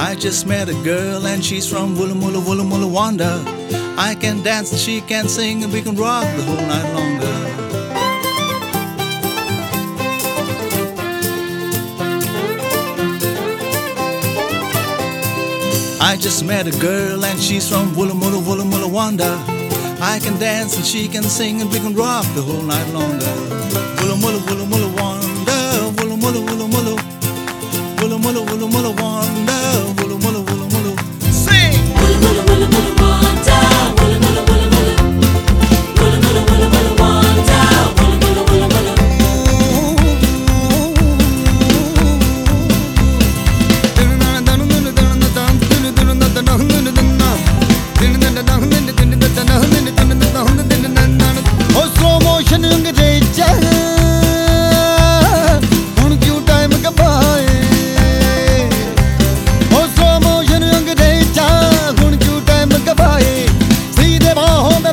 I just met a girl and she's from Woolla Moola Wanda. I can dance and she can sing and we can rock the whole night longer. I just met a girl and she's from Woolla Moola Wanda. I can dance and she can sing and we can rock the whole night longer.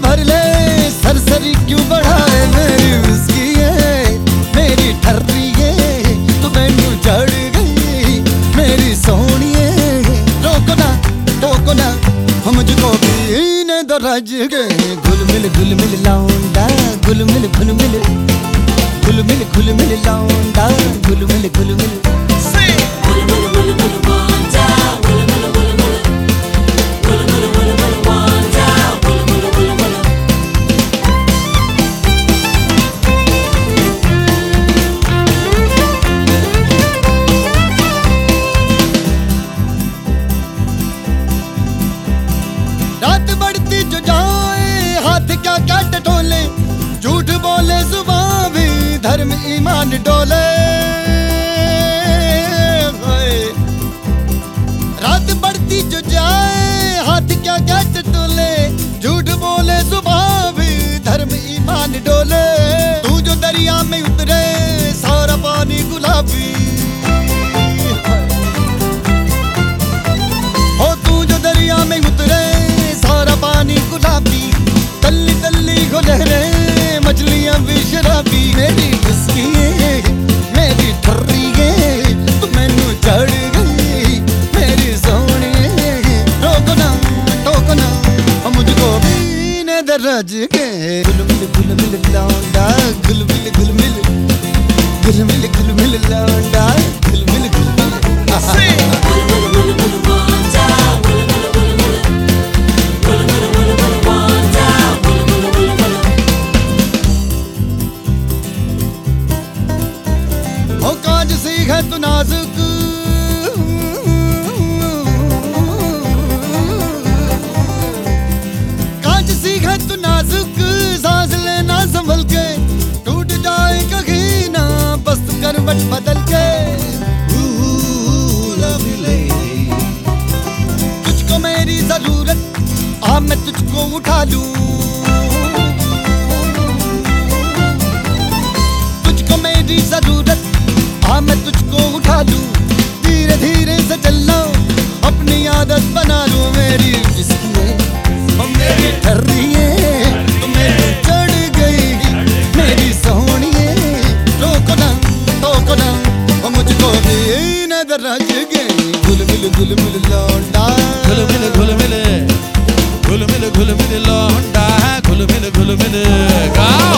भर ले, सरसरी क्यों बढ़ाए मेरी उसकी है मेरी ठर्री है तू मैनू चढ़ गई, मेरी सोनिए रोको ना टोको ना, हम मुझको पीने दो रज गए। घुल मिल घुल मिल लौंडा घुल मिल घुल मिल घुल मिल घुल मिल लौंडा घुल मिल घुल मिल झूठ बोले ज़ुबान भी धर्म ईमान डोले। पीने दे रज के। गुल मिल गुल मिल, लौंडा। गुल मिल गुल मिल। गुल मिल गुल मिल, लौंडा। गुल आ मैं तुझको उठा लूँ। तुझको मेरी ज़रूरत आ मैं तुझको उठा लूँ। धीरे धीरे से चलना, अपनी आदत बना लूँ मेरी है ओ मेरी है मेरी सोहनी है मुझको भी नज़र रच गई गुल गुल गुल गुल घुल मिल घुल मिल लौंडा है घुल मिल घुल मिल गा